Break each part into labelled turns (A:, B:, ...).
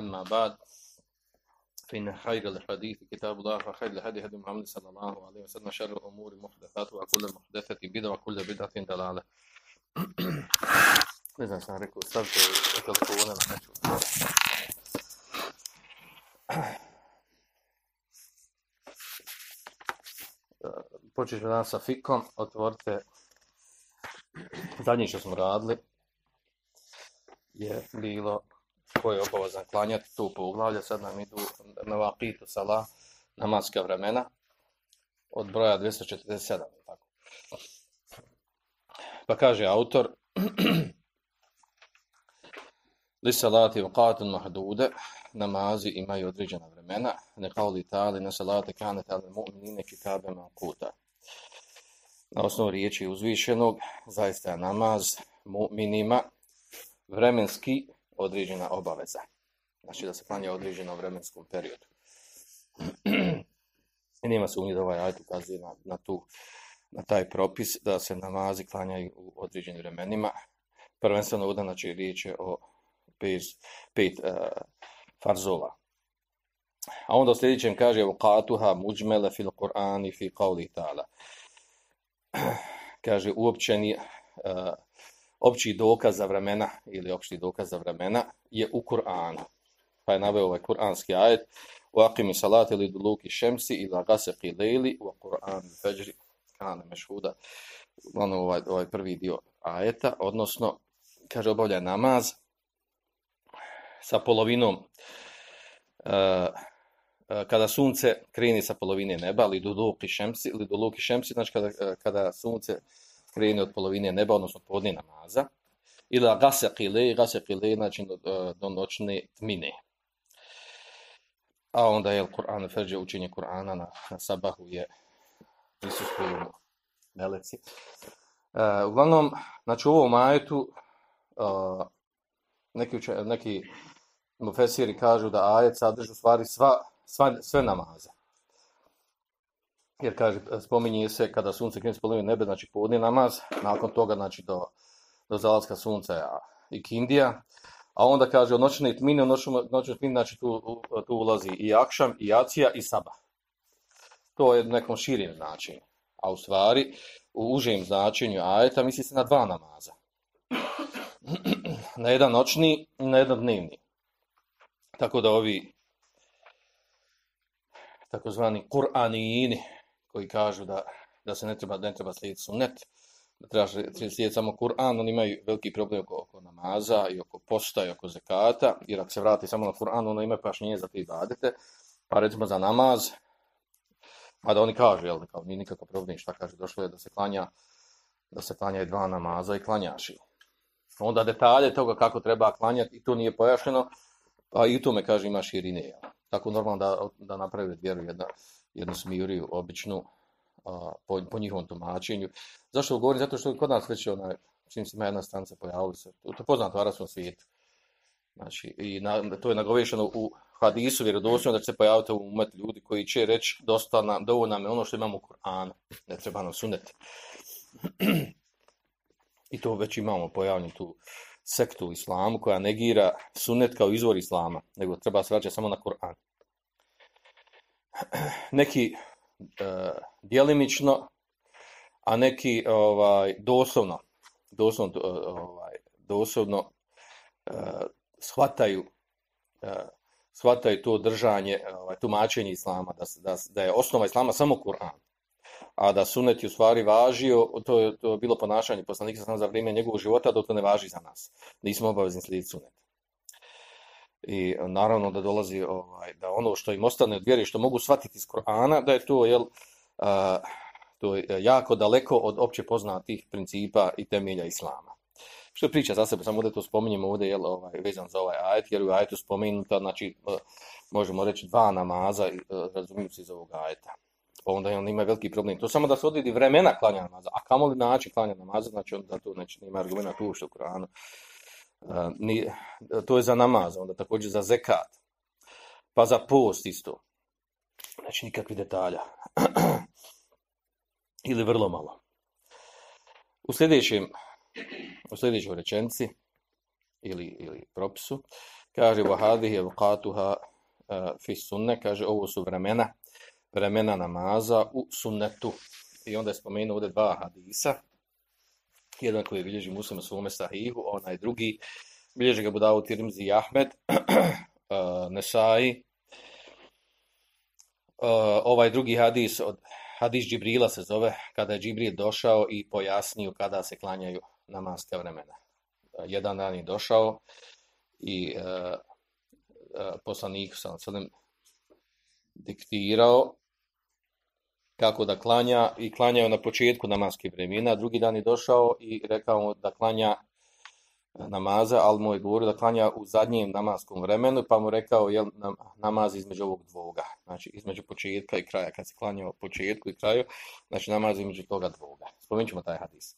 A: أما بعد فإن خير الحديث كتاب الله وخير الهدي هدي محمد صلى الله عليه وسلم شر الأمور محدثاتها وكل محدثة بدعة وكل بدعة ضلالة ne znam sam rekao, stavite telefone na neću. Ćemo danas sa fikom, otvorite zadnje što smo radili je bilo ko je obavezan klanjati tu poglavlja, sad nam idu na vakitu sala namaska vremena od broja 247. Tako. Pa kaže autor Li salati vaqatun mahdude namazi imaju određena vremena ne kauli tali na salate kane ta'ali mu'minine kitabe maquta na osnovu riječi uzvišenog zaista je namaz mu'minima vremenski određena obaveza znači da se klanja određeno vremenskom periodu i nema sumnje da ovaj ajt ukazuje na, na tu na taj propis da se namazi klanjaju u određenim vremenima. Prvenstveno ovdje znači riječ je o pet, pet e, uh, farzova. A onda u sljedećem kaže vokatuha muđmele fil Kur'ani fi qavli ta'ala. kaže uopćeni uh, e, opći dokaz za vremena ili opći dokaz za vremena je u Kur'anu. Pa je naveo ovaj kur'anski ajet Waqimi salati li duluki šemsi ila gaseki lejli wa Kur'an fajri kane mešhuda, ono ovaj, ovaj prvi dio ajeta, odnosno, kaže, obavlja namaz sa polovinom, uh, kada sunce kreni sa polovine neba, ili do luki šemsi, ili do luki šemsi, znači kada, eh, kada sunce kreni od polovine neba, odnosno podne namaza, ili gasek ili gasek ili, znači do, e, do noćne tmine. A onda je Kur'an, Ferđe učenje Kur'ana na, na sabahu je prisustuju meleci. E, uglavnom, znači u ovom ajetu e, neki, neki mufesiri kažu da ajet sadrži u stvari sva, sva, sve namaze. Jer kaže, spominje se kada sunce krene spolinje nebe, znači podni namaz, nakon toga znači do, do zalaska sunca i kindija, a onda kaže od noćne tmine, od noćne tmine, znači tu, tu ulazi i akšam, i acija, i saba. to je nekom širim značenju. A u stvari, u užem značenju ajeta misli se na dva namaza. na jedan noćni i na jedan dnevni. Tako da ovi takozvani Kur'anijini koji kažu da, da se ne treba, ne treba slijediti sunnet, da treba slijediti samo Kur'an, oni imaju veliki problem oko, oko namaza i oko posta i oko zekata, jer ako se vrati samo na Kur'an, ono ima pašnije za te ibadete, pa recimo za namaz, A da oni kažu, jel, kao nije nikako problem, šta kaže, došlo je da se klanja, da se klanja i dva namaza i klanjaš Onda detalje toga kako treba klanjati, i to nije pojašnjeno, a i tu me kaže ima širine. Jel. Tako normalno da, da napravi vjeru jedna, jednu smiriju, običnu, a, po, po njihovom tumačenju. Zašto govorim? Zato što kod nas već onaj, čim se ima jedna stanca pojavila se, to je poznato u arabskom svijetu. Znači, i na, to je nagovešeno u hadisu vjerodostojno da će se pojaviti u umet ljudi koji će reći dosta nam, dovoljno nam je ono što imamo u Kur'anu, ne treba nam suneti. I to već imamo pojavljenu tu sektu u islamu koja negira sunet kao izvor islama, nego treba se vraćati samo na Kur'an. Neki e, dijelimično, a neki ovaj doslovno, doslovno, e, ovaj, doslovno eh, shvataju eh, shvataju to držanje, ovaj, tumačenje islama, da, da, da je osnova islama samo Kur'an, a da sunet u stvari važio, to je, to je bilo ponašanje poslanika sam za vrijeme njegovog života, dok to ne važi za nas. Nismo obavezni slijediti sunet. I naravno da dolazi ovaj, da ono što im ostane od vjeri, što mogu shvatiti iz Kur'ana, da je to, jel, a, to je jako daleko od opće poznatih principa i temelja islama. što je priča za sebe, samo da to spominjemo ovdje, jel, ovaj, vezan za ovaj ajet, jer u ajetu spomenuta, znači, e, možemo reći dva namaza, e, razumijem se iz ovog ajeta. Pa onda on ima veliki problem. To samo da se odvidi vremena klanja namaza, a kamoli način klanja namaza, znači onda to neće, nema argumenta tu što u Kur'anu. Uh, ni, to je za namaz, onda također za zekat, pa za post isto. Znači nikakvi detalja. Ili vrlo malo. U sljedećem, u sljedećoj rečenci ili, ili propisu kaže vahadih je vukatuha fi sunne, kaže ovo su vremena, vremena namaza u sunnetu. I onda je spomenuo ovdje dva hadisa. Jedan koji bilježi muslima svome sahihu, onaj drugi bilježi ga Budavu Tirmzi i Ahmed, uh, Nesai. Uh, ovaj drugi hadis od hadis Džibrila se zove, kada je Džibril došao i pojasnio kada se klanjaju namaske vremena. Eh, jedan dan je došao i uh, uh, poslanik sam sadem diktirao kako da klanja i klanjao na početku namaskih vremena. Drugi dan je došao i rekao mu da klanja namaza, ali mu je govorio da klanja u zadnjem namaskom vremenu, pa mu rekao je namaz između ovog dvoga, znači između početka i kraja, kad se klanja u početku i kraju, znači namaz između toga dvoga. Spomenut ćemo taj hadis.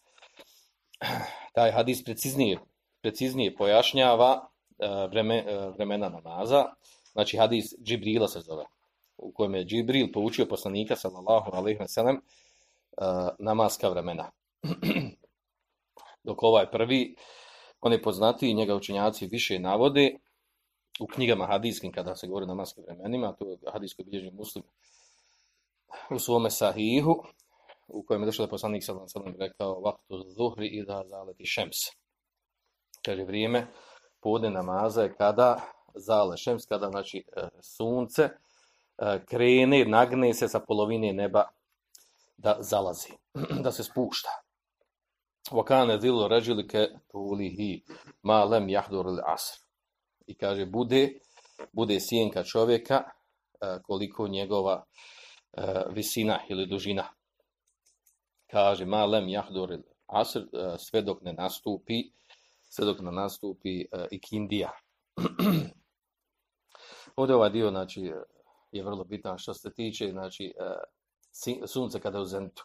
A: Taj hadis preciznije, preciznije pojašnjava e, vreme, e, vremena namaza, znači hadis Džibrila se zove, u kojem je Džibril poučio poslanika, sallallahu alaihi wa sellem eh, namaska vremena. Dok ovaj prvi, on je poznati i njega učenjaci više navode u knjigama hadijskim kada se govori o namaskim vremenima, to je hadijsko bilježi muslim u svome sahihu, u kojem je došlo da poslanik wa sellem rekao vaktu zuhri idha da zaleti šems. Kaže vrijeme podne namaza je kada zale šems, kada znači eh, sunce E, krene, nagne se sa polovine neba da zalazi, da se spušta. Vakane zilu ređilike tulihi ma lem jahdur ili asr. I kaže, bude, bude sjenka čovjeka e, koliko njegova e, visina ili dužina. Kaže, ma lem jahdur ili asr, sve dok ne nastupi, sve dok ne nastupi ikindija. Ovdje ovaj dio, znači, je vrlo bitan što se tiče, znači, e, sunca sunce kada je u zenitu.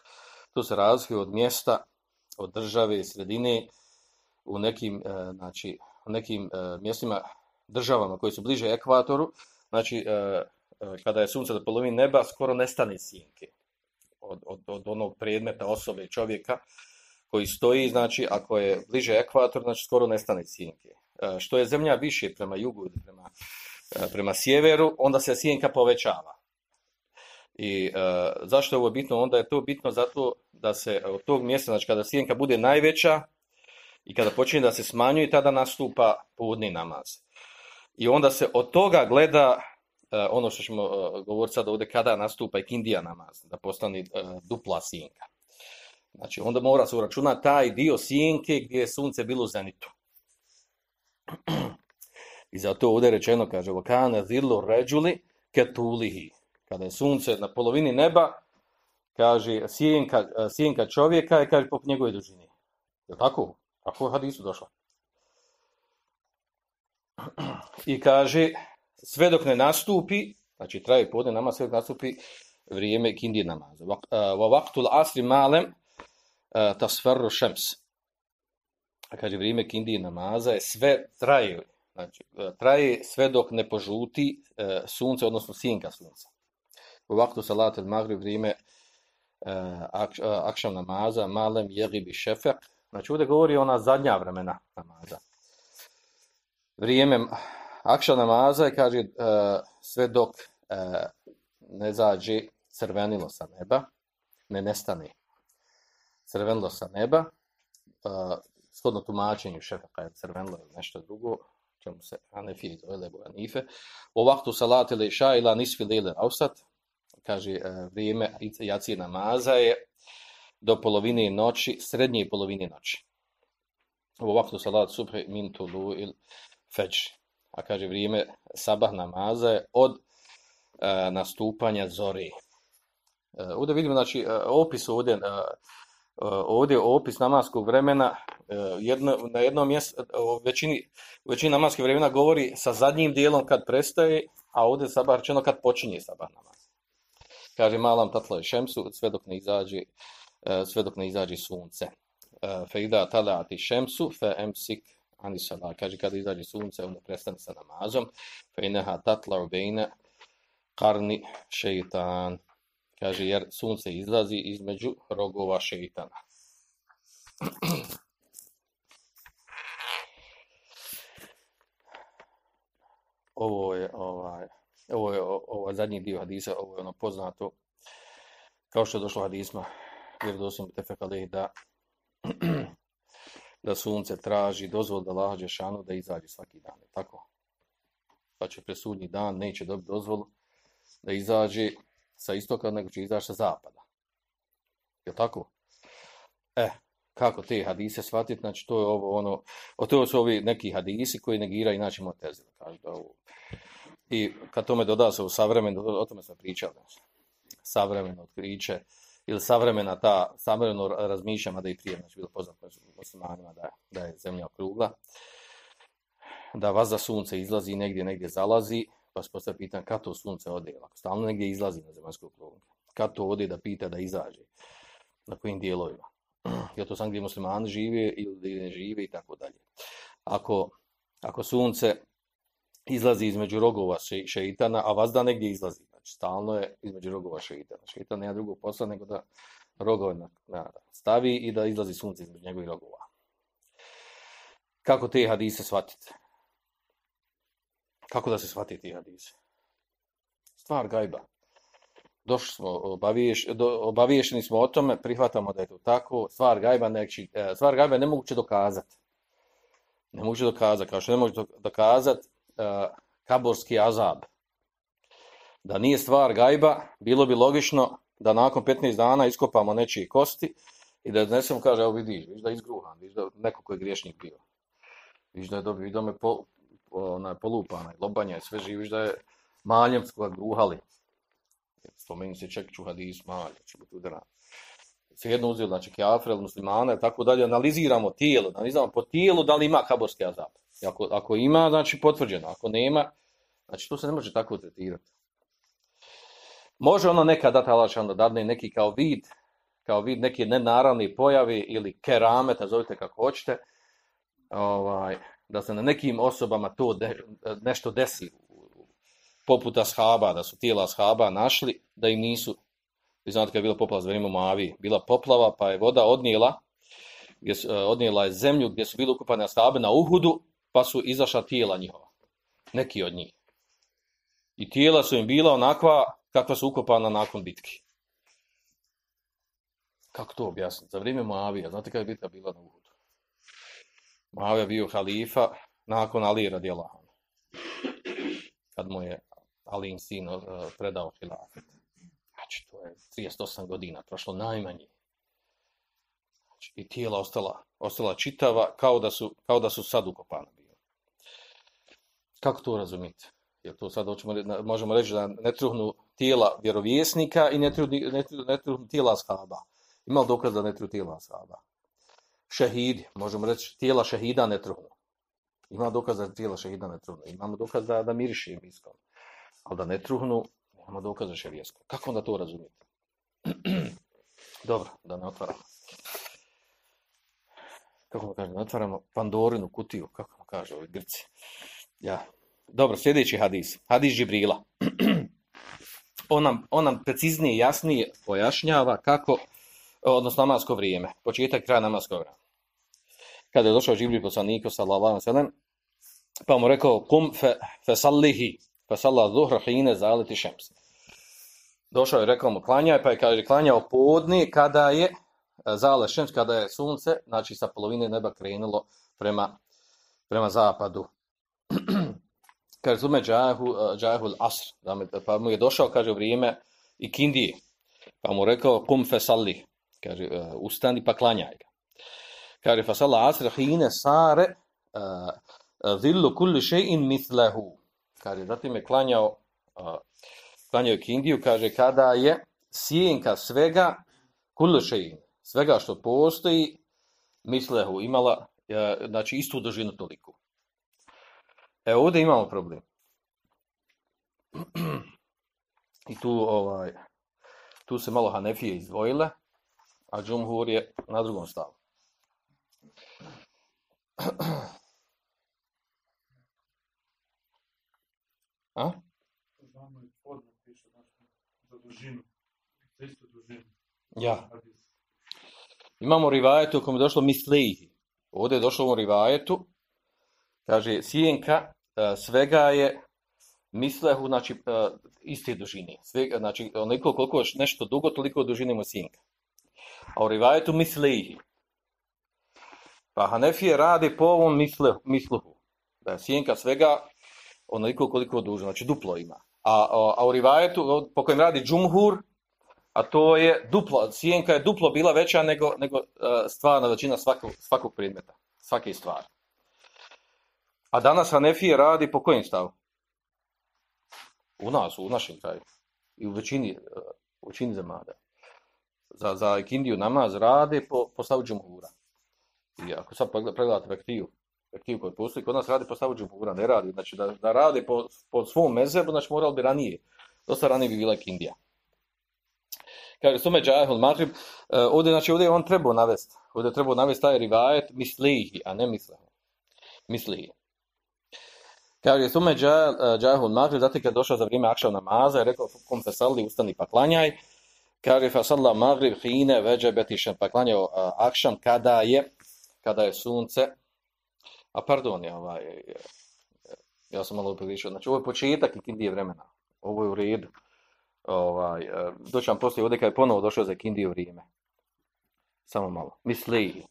A: Tu se razlikuje od mjesta od države i sredine u nekim, e, znači, u nekim e, mjestima, državama koji su bliže ekvatoru, znači, kada je sunce do polovine neba, skoro nestane sjenke od, od, od onog predmeta osobe čovjeka koji stoji, znači, ako je bliže ekvator, znači, skoro nestane sjenke. Što je zemlja više prema jugu ili prema, E, prema sjeveru, onda se sjenka povećava. I e, zašto je ovo bitno? Onda je to bitno zato da se od tog mjesta, znači kada sjenka bude najveća i kada počinje da se smanjuje, tada nastupa povodni namaz. I onda se od toga gleda e, ono što ćemo e, govoriti sad ovdje, kada nastupa ikindija namaz, da postane e, dupla sjenka. Znači onda mora se uračunati taj dio sjenke gdje je sunce bilo zenitu. I zato ovdje rečeno, kaže, vokane zillu ređuli ketulihi kada je sunce na polovini neba, kaže, sjenka, sjenka čovjeka je, kaže, po njegovoj dužini. Je tako? Tako je hadisu došlo. I kaže, sve dok ne nastupi, znači traje podne nama, sve dok nastupi vrijeme kindije namaza. Va vaktul asri malem tasferru šems. A kaže, vrijeme kindije namaza je sve traje, znači e, traje sve dok ne požuti e, sunce, odnosno sjenka sunca u vaktu salat il magri vrijeme e, ak, e, akšam namaza, malem jegibi šefek. Znači ovdje govori ona zadnja vremena namaza. Vrijeme akšam namaza je, kaže, e, sve dok e, ne zađe crvenilo sa neba, ne nestane crvenilo sa neba, uh, shodno tumačenju šefeka je crvenilo ili nešto drugo, čemu se Hanefije zove Lebu Hanife, u vaktu salati leša ila nisfi lele ausat, kaže, e, vrijeme jacije namaza je do polovine noći, srednje polovine noći. U vaktu salat subhe min tulu il feđ. A kaže, vrijeme sabah namaza je od e, nastupanja zori. E, ovdje vidimo, znači, e, opis ovdje e, Eh, ovdje opis namaskog vremena, eh, jedno, na jednom mjestu, uh, većini, u većini namaskog vremena govori sa zadnjim dijelom kad prestaje, a ovdje sabah rečeno kad počinje sabah namaz. Kaže malam tatla šemsu, sve dok ne izađe, eh, sve dok ne izađe sunce. Fe ida talati šemsu, fe emsik anisala. Kaže kad izađe sunce, onda prestane sa namazom. Fe ineha tatla ubejne karni šeitan. Kaže, jer sunce izlazi između rogova šeitana. Ovo je ovaj ovo je ovaj zadnji dio hadisa, ovo je ono poznato kao što je došlo hadisma jer dosim tefekale da da sunce traži dozvol da Allah Đešanu da izađe svaki dan. Tako? Pa će presudnji dan, neće dobiti dozvolu da izađe sa istoka, nego će izaći sa zapada. Je tako? E, kako te hadise shvatiti? Znači, to je ovo ono, o to su ovi neki hadisi koji negira inače motezile. Kaže da ovo. I kad tome doda se u savremenu, o tome smo pričali, znači, savremeno otkriće, ili savremena ta, savremeno razmišljama da i prije, znači, bilo poznato muslimanima da, da je zemlja okrugla, da vas za sunce izlazi negdje, negdje zalazi, pa se postavlja pitan kad to sunce ode, ako stalno negdje izlazi na zemaljsku krugu, kad to ode da pita da izađe, na kojim dijelovima, je to sam gdje muslimani žive ili gdje ne žive i tako dalje. Ako, ako sunce izlazi između rogova še, šeitana, a vazda negdje izlazi, znači stalno je između rogova šeitana. Šeitan nema drugog posla nego da rogove na, na, stavi i da izlazi sunce između njegovih rogova. Kako te hadise shvatite? Kako da se shvati ti hadise? Stvar gajba. Došli smo, obaviješ, do, obaviješeni smo o tome, prihvatamo da je to tako. Stvar gajba, neći, e, stvar gajba ne moguće dokazati. Ne moguće dokazati, kao što ne moguće dokazati uh, e, kaborski azab. Da nije stvar gajba, bilo bi logično da nakon 15 dana iskopamo nečije kosti i da donesemo, kaže, evo vidiš, vidiš da izgruhan, vidiš da neko koji je griješnik bio. Vidiš da je dobio, vidiš da me po, ona polupana, i lobanja i sve živiš da je maljem koga gruhali. Spomeni se čekću hadis malje, će biti udaran. Se jedno uzeli, znači kjafre ili muslimane, tako dalje, analiziramo tijelo, analiziramo po tijelu da li ima kaborski azab. I ako, ako ima, znači potvrđeno, ako nema, znači to se ne može tako tretirati. Može ono neka dati Allah da dadne neki kao vid, kao vid neke nenaravne pojave ili kerameta, zovite kako hoćete, ovaj, da se na nekim osobama to de, nešto desi poput ashaba, da su tijela ashaba našli, da im nisu, vi znate kada je bila poplava za vrijeme Moavi, bila poplava pa je voda odnijela, gdje su, e, odnijela je zemlju gdje su bili ukupane ashabe na Uhudu, pa su izašla tijela njihova, neki od njih. I tijela su im bila onakva kakva su ukopana nakon bitki. Kako to objasniti? Za vrijeme Moavija, znate kada je bitka bila na Uhudu? Muavija bio halifa nakon Ali radijallahu kad mu je Alin sin eh, predao hilafet. Znači, to je 38 godina, prošlo najmanje. Znači, I tijela ostala, ostala čitava, kao da su, kao da su sad ukopana bio. Kako to razumite? Jer to sad hoćemo, možemo reći da ne truhnu tijela vjerovjesnika i ne truhnu, ne truhnu, ne truhnu tijela shaba. Ima li dokaz da ne truhnu tijela shaba? Šehidi, možemo reći tijela šehida ne truhnu. Ima dokaz da tijela šehida ne truhnu. Imamo dokaz da, da miriše miskom. Ali da ne truhnu, imamo dokaz za šerijeskom. Kako onda to razumijete? Dobro, da ne otvaramo. Kako kaže, ne otvaramo Pandorinu kutiju, kako kaže ovi Grci. Ja. Dobro, sljedeći hadis. Hadis Žibrila. on, nam, on nam preciznije i jasnije pojašnjava kako odnosno namasko vrijeme, početak kraja namaskog vremena. Kada je došao Džibril poslaniku sallallahu alejhi pa mu rekao kum fe, fe sallihi, fe salla zuhra hine zaliti šems. Došao je rekao mu klanjaj, pa je kaže klanjao podni kada je e, zale šems, kada je sunce, znači sa polovine neba krenulo prema, prema zapadu. kaže zume džahu, e, džahul asr, pa mu je došao, kaže, vrijeme i kindije. Pa mu rekao, kum fe sallihi, kaže uh, ustani pa klanjaj ga kaže fa salla asr hine sare uh, dhillu kulli shay'in mithlahu kaže zatim je klanjao uh, klanjao kindiju kaže kada je sjenka svega kulli še'in, svega što postoji, mislehu imala, uh, znači istu dužinu toliku. E ovdje imamo problem. I tu ovaj tu se malo Hanefije izdvojile, a Džumhur je na drugom stavu. A?
B: Znamo piše znači, za dužinu. Za istu dužinu.
A: Ja. Imamo rivajetu u kojem je došlo mislihi. Ovdje je došlo u rivajetu, kaže, sjenka e, svega je mislehu, znači, e, iste dužine. Svega, znači, onoliko koliko je nešto dugo, toliko dužine mu sjenka. A u rivajetu mislihi. Pa Hanefije radi po ovom mislehu, misluhu. Da je sjenka svega onoliko koliko je dužno, znači duplo ima. A, a, a u rivajetu, po kojem radi džumhur, a to je duplo, sjenka je duplo bila veća nego, nego e, stvarna većina svakog, svakog predmeta, svake stvari. A danas Hanefije radi po kojim stavu? U nas, u našem kraju. I u većini, e, u većini zemada. Za, za ikindiju namaz rade po, po stavu džumhura. I ako sad pregledate vektiju, vektiju koji postoji, kod nas radi po stavu džumhura, ne radi. Znači da, da rade po, po svom mezebu, znači moralo bi ranije. Dosta ranije bi bila ikindija kaže sume džahul maghrib, uh, ovdje, znači ovdje on trebao navesti, ovdje trebao navesti taj rivajet mislihi, a ne mislehu. Mislihi. Kaže sume džahul e, maghrib, zatim kad došao za vrijeme akšav namaza, je rekao kom se sali, ustani pa klanjaj. Kaže fa salla maghrib hine veđe betišen, pa klanjao uh, akšam kada je, kada je sunce, a pardon, ja, ovaj, ja sam malo upriličio, znači ovo je početak i kindije vremena, ovo je u redu ovaj, e, doćam poslije ovdje kada je ponovo došao za kindiju vrijeme. Samo malo. Misli.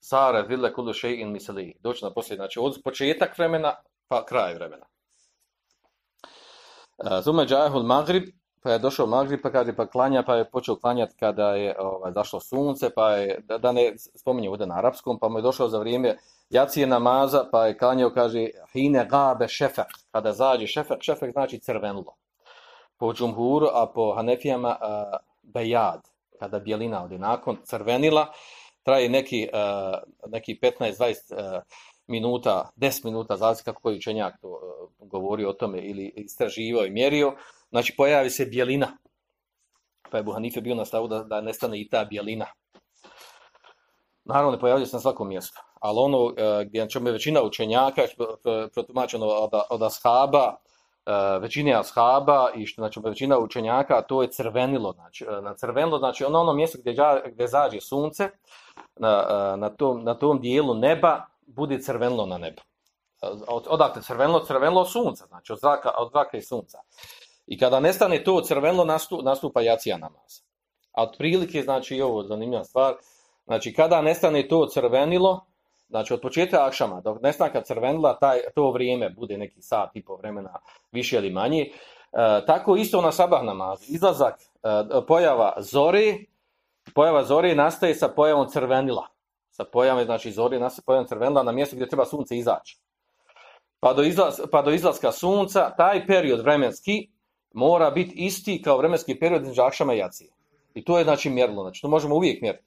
A: Sare vile kulu šej in misli. Doći na poslije, znači od početak vremena pa kraj vremena. E, Zume džahul magrib, pa je došao magrib, pa kaže pa klanja, pa je počeo klanjati kada je ovaj, zašlo sunce, pa je, da, da ne spominje ovdje na arapskom, pa mu je došao za vrijeme jacije namaza, pa je klanjao, kaže, hine gabe šefek, kada zađe šefek, šefek znači crvenlo. Po džumhuru, a po hanefijama uh, bejad, kada bjelina odi nakon crvenila, traje neki, uh, neki 15-20 uh, minuta, 10 minuta, zavisi kako koji učenjak to uh, govori o tome ili istraživao i mjerio, znači pojavi se bjelina. Pa je Buhanife bio na stavu da, da nestane i ta bjelina. Naravno, ne pojavljuje se na svakom mjestu. Ali ono uh, gdje ćemo većina učenjaka, eh, protumačeno od, od ashaba, uh, većine ashaba i što znači većina učenjaka to je crvenilo znači na crvenilo znači ono ono mjesto gdje gdje zađe sunce na, na tom na tom dijelu neba bude crvenilo na nebu od, odakle crvenilo crvenilo sunca znači od zraka od zraka i sunca i kada nestane to crvenilo nastupa jacija namaz a otprilike znači i ovo zanimljiva stvar znači kada nestane to crvenilo Znači, od početka akšama, dok nestanka crvenila, taj, to vrijeme bude neki sat i po vremena, više ili manje, e, tako isto na sabah namazu. Izlazak, e, pojava zori, pojava zori nastaje sa pojavom crvenila. Sa pojavom, znači, zori nastaje pojavom crvenila na mjestu gdje treba sunce izaći. Pa do, izlaz, pa do izlaska sunca, taj period vremenski mora biti isti kao vremenski period između akšama i jacije. I to je, znači, mjerilo. Znači, to možemo uvijek mjeriti.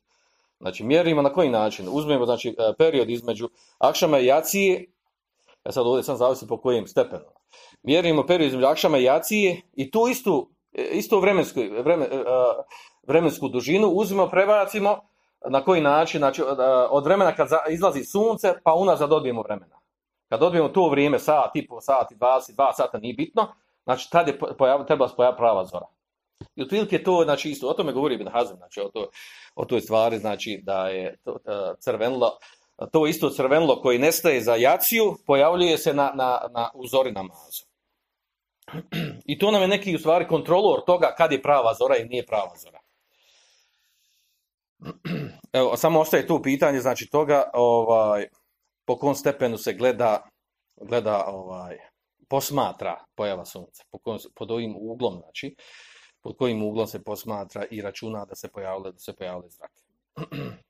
A: Znači, mjerimo na koji način? Uzmemo, znači, e, period između akšama i jacije, ja sad ovdje sam zavisi po kojim stepenu. Mjerimo period između akšama i jacije i tu istu, e, isto istu vremensku, vremen, vremensku dužinu uzmemo, prebacimo na koji način, znači, od vremena kad izlazi sunce, pa unazad dobijemo vremena. Kad dobijemo to vrijeme, sat, tipo, sat, 22 sata, nije bitno, znači, tad je pojav, treba se pojaviti prava zora. I otprilike to, znači, isto, o tome govori Ibn Hazm, znači, o, to, o toj stvari, znači, da je to, uh, crvenilo, to isto crvenilo koji nestaje za jaciju, pojavljuje se na, na, na uzori namazu. I to nam je neki, u stvari, kontrolor toga kad je prava zora i nije prava zora. Evo, samo ostaje tu pitanje, znači, toga, ovaj, po kom stepenu se gleda, gleda, ovaj, posmatra pojava sunca, po pod ovim uglom, znači, pod kojim uglom se posmatra i računa da se pojavile, da se pojavile zrake.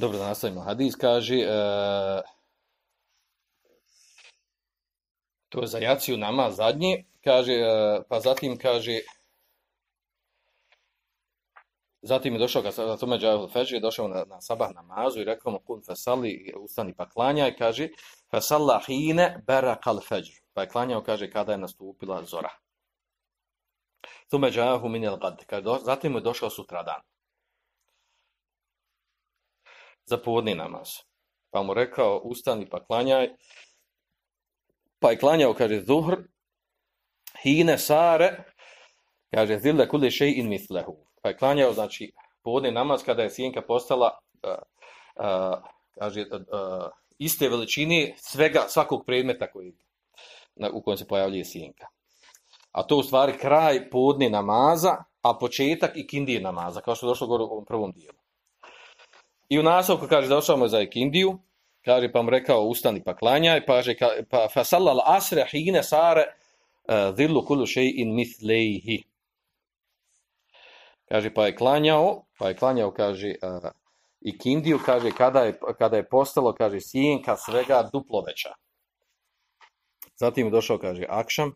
A: Dobro, da nastavimo. Hadis kaže, e, to je za jaciju nama zadnje, kaže, e, pa zatim kaže, Zatim je došao, kada tome džahil feđi, je došao na, na sabah namazu i rekao mu, kun fesali, ustani pa klanja i kaže, Fasalla hine barakal fajr. Pa je klanjao, kaže, kada je nastupila zora. Thume džahu minel gad. Kaže, do, zatim je došao sutradan. Za povodni namaz. Pa mu rekao, ustani pa klanjaj. Pa je klanjao, kaže, zuhr, hine sare, kaže, zille kule še in mislehu pa je klanjao, znači, povodni namaz kada je sjenka postala, uh, uh, kaže, uh, iste veličine svega, svakog predmeta koji, na, u kojem se pojavljuje sjenka. A to u stvari kraj podne namaza, a početak i kindije namaza, kao što je došlo gore u ovom prvom dijelu. I u nasovku kaže, došao mu za ikindiju, kaže, pa mu rekao, ustani pa klanjaj, pa kaže, pa fasallal asre hine sare, uh, dhillu kulu šeji in mithlejhi. Kaže, pa je klanjao, pa je klanjao, kaže, uh, i kindiju, kaže, kada je, kada je postalo, kaže, sjenka svega duplo veća. Zatim je došao, kaže, Akšam,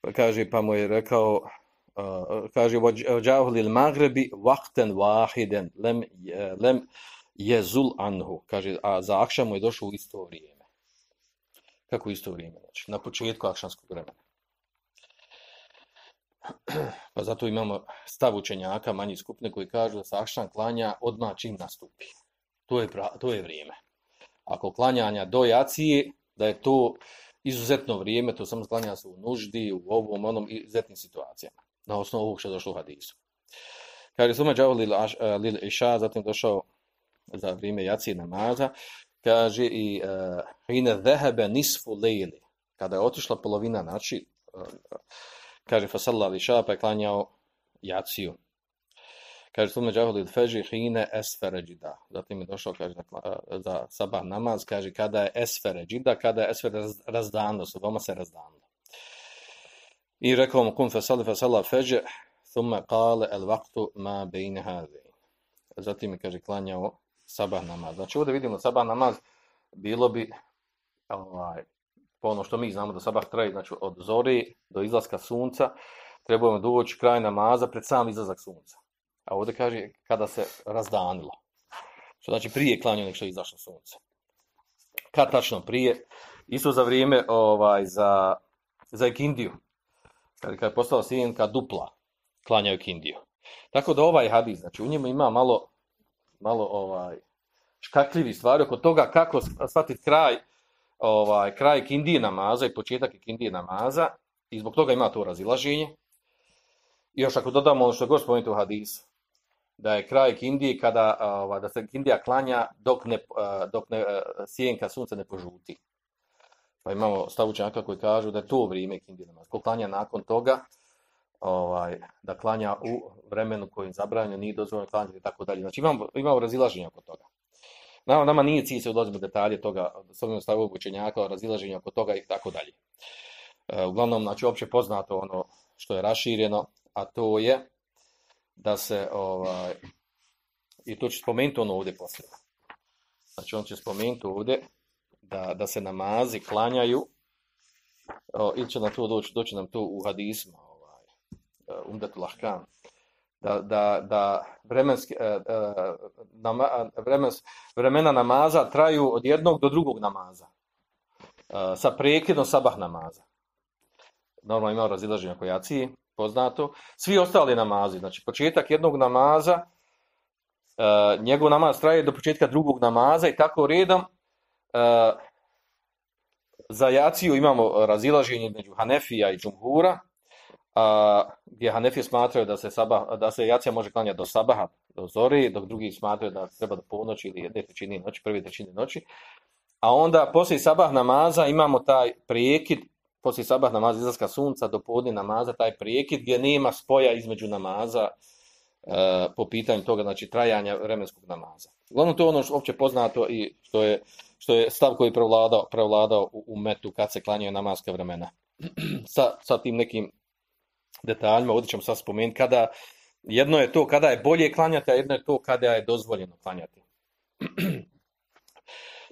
A: pa kaže, pa mu je rekao, uh, kaže, vođahu lil magrebi vakten vahiden, lem, lem jezul anhu. Kaže, a za Akšam mu je došao u isto vrijeme. Kako isto vrijeme? Znači, na početku Akšamskog vremena. Pa zato imamo stav učenjaka, manji skupne, koji kažu da se akšan klanja odmah čim nastupi. To je, pra, to je vrijeme. Ako klanjanja do jacije, da je to izuzetno vrijeme, to samo klanja se u nuždi, u ovom, onom izuzetnim situacijama. Na osnovu ovog što je došlo u hadisu. Kaže, sume džavu lil, uh, lil iša, zatim došao za vrijeme jacije namaza, kaže i uh, hine nisfu lejli, kada je otišla polovina noći, uh, kaže fa sallali šapa je klanjao jaciju. Kaže tu među il feži hine esfere džida. Zatim je došao kaže, za sabah namaz, kaže kada je esfere džida, kada je esfere razdano, su doma se razdano. I rekao mu kun fa salli fa feđe, thumme kale el vaktu ma bejne haze. Zatim je kaže klanjao sabah namaz. Znači ovdje vidimo sabah namaz, bilo bi ovaj, po ono što mi znamo da sabah traje, znači od zori do izlaska sunca, trebujemo doći kraj namaza pred sam izlazak sunca. A ovdje kaže kada se razdanilo. Što znači prije klanja nek što je izašlo sunce. Kad tačno prije? Isto za vrijeme ovaj, za, za ikindiju. Kad, kad je postala sjenka dupla, klanjaju ikindiju. Tako da ovaj hadis, znači u njemu ima malo, malo ovaj, škakljivi stvari oko toga kako shvatiti kraj ovaj kraj kindije namaza i početak kindije namaza i zbog toga ima to razilaženje. I još ako dodamo ono što je god spomenuto u hadisu, da je kraj kindije kada ovaj, da se kindija klanja dok ne, eh, dok ne eh, sjenka sunca ne požuti. Pa imamo stavučnjaka koji kažu da je to vrijeme kindije namaza. Ko klanja nakon toga, ovaj, da klanja u vremenu kojim zabranjeno nije dozvoljeno klanjati i tako dalje. Znači imamo, imamo razilaženje oko toga. Naravno, nama nije cilj se ulazimo detalje toga, s ovim stavu učenjaka, razilaženja oko toga i tako dalje. E, uglavnom, znači, opće poznato ono što je rašireno, a to je da se, ovaj, i to će spomenuti ono ovdje poslije. Znači, on će spomenuti ovdje da, da se namazi klanjaju, o, ili će na to doći, doći nam to u hadisma, ovaj, e, umdetu lahkan, da, da, da vremenski, uh, nama, vremens, vremena namaza traju od jednog do drugog namaza. E, sa prekidom sabah namaza. Normalno imao razilaženje oko jaciji, poznato. Svi ostali namazi, znači početak jednog namaza, njegov namaz traje do početka drugog namaza i tako redom. Za jaciju imamo razilaženje među Hanefija i Džumhura, a, gdje Hanefi smatraju da se, sabah, da se jacija može klanjati do sabaha, do zori, dok drugi smatraju da treba do ponoći ili jedne trećine noći, prvi trećine noći. A onda poslije sabah namaza imamo taj prijekid, poslije sabah namaza izlaska sunca do podne namaza, taj prijekid gdje nema spoja između namaza e, po pitanju toga, znači trajanja vremenskog namaza. Uglavnom to je ono što opće poznato i što je, što je stav koji prevladao, prevladao u, u metu kad se klanjaju namaska vremena. sa, sa tim nekim detaljima, ovdje ćemo sad spomenuti, kada, jedno je to kada je bolje klanjati, a jedno je to kada je dozvoljeno klanjati.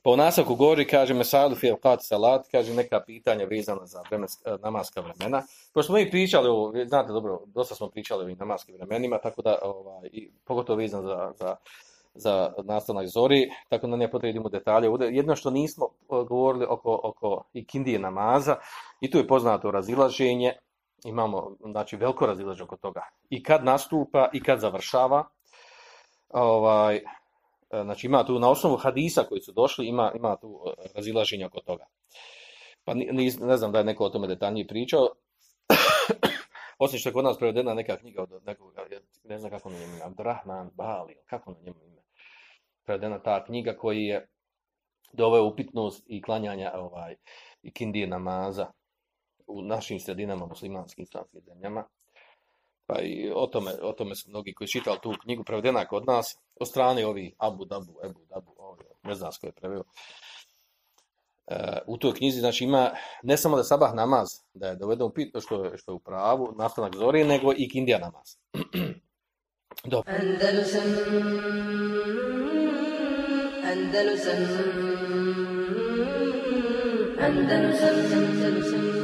A: Pa u nastavku govori, kaže, Mesadu fi avqat salat, kaže, neka pitanja vezana za vremenska, eh, namaska vremena. Pošto smo mi pričali, o, vi znate dobro, dosta smo pričali o ovim namaskim vremenima, tako da, ovaj, i pogotovo vezano za, za, za nastavnak zori, tako da ne potrebimo detalje. Ovdje, Jedno što nismo eh, govorili oko, oko ikindije namaza, i tu je poznato razilaženje, imamo, znači, veliko razilaženje oko toga. I kad nastupa, i kad završava, ovaj, znači ima tu na osnovu hadisa koji su došli, ima, ima tu eh, razilaženja oko toga. Pa ni, ne znam da je neko o tome detaljnije pričao, osim što je kod nas prevedena neka knjiga od nekog ja ne znam kako na je ime, Abdurrahman Bali, kako na njemu ime, prevedena ta knjiga koji je doveo upitnost i klanjanja ovaj, i kindije namaza u našim sredinama, muslimanskim islamskim zemljama. Pa i o tome, o tome su mnogi koji čitali tu knjigu prevedena kod nas, od strane ovi Abu Dabu, Ebu Dabu, ovi, ne znam s je preveo. E, u toj knjizi znači ima ne samo da sabah namaz, da je doveden u pit, što, je- što je u pravu, nastanak zori, nego i kindija namaz. Dobro.
C: Andalusam Andalusam Andalusam Andalusam